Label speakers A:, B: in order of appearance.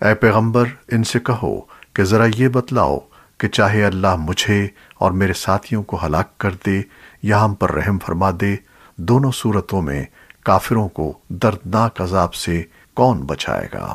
A: اے پیغمبر، ان سے کہو کہ ذرا یہ بتلاؤ کہ چاہے اللہ مجھے اور میرے ساتھیوں کو ہلاک کر دے یا ہم پر رحم فرما دے، دونوں صورتوں میں کافروں کو دردناک عذاب سے کون بچائے گا؟